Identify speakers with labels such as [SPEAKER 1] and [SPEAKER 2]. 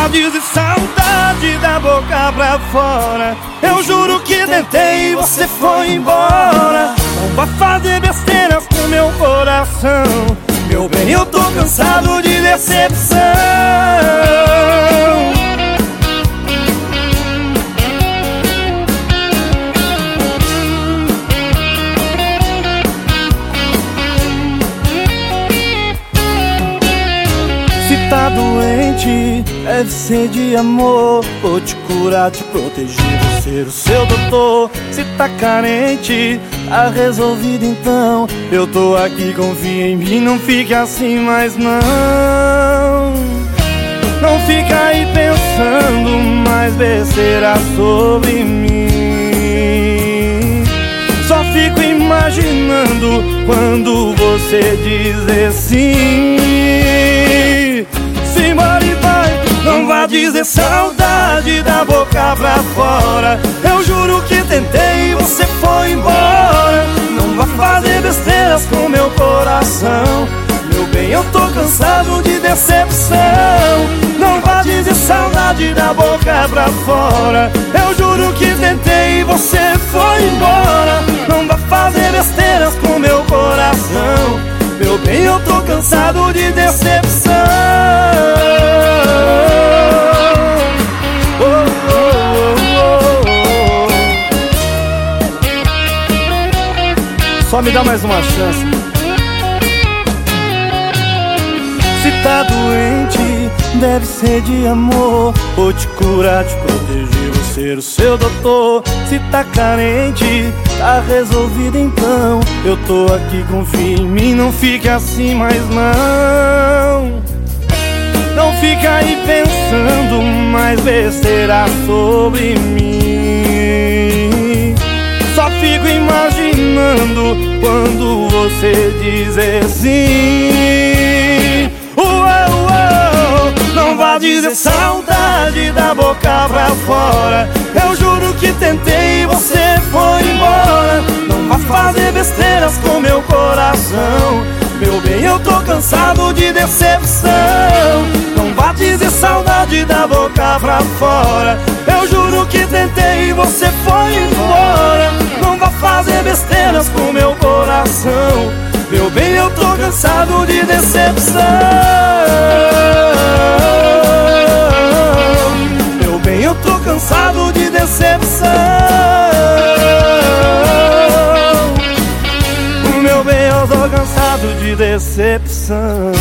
[SPEAKER 1] vá dizer saudade da boca pra fora. Eu juro que tentei e você foi embora. Não vá fazer besteiras com meu coração. Meu bem, eu tô cansado de decepção doente, deve ser de amor. Vou te curar, te proteger, vou ser o seu doutor. Se tá carente, tá resolvido então. Eu tô aqui, confia em mim, não fique assim mais não. Não fica aí pensando mais besteira sobre mim. Só fico imaginando quando você dizer sim dizer saudade da boca pra fora. Eu juro que tentei e você foi embora. Não vá fazer besteiras com meu coração. Meu bem, eu tô cansado de decepção. Não vá dizer saudade da boca pra fora. Eu juro que tentei e você foi embora. Não vá fazer besteiras com meu coração. Meu bem, eu tô cansado de decepção Só me dá mais uma chance. Se tá doente, deve ser de amor. Vou te curar, te proteger, vou ser o seu doutor. Se tá carente, tá resolvido então. Eu tô aqui, confia em mim, não fique assim mais não. Não fica aí pensando mais besteira sobre mim. Fico imaginando quando você dizer sim. Uou, uou, não vá dizer saudade da boca pra fora. Eu juro que tentei e você foi embora. Não vá fazer besteiras com meu coração. Meu bem, eu tô cansado de decepção. Não vá dizer saudade da boca pra fora. Eu juro que tentei e você foi embora. Vá fazer besteiras com meu coração. Meu bem, eu tô cansado de decepção. Meu bem, eu tô cansado de decepção. Meu bem, eu tô cansado de decepção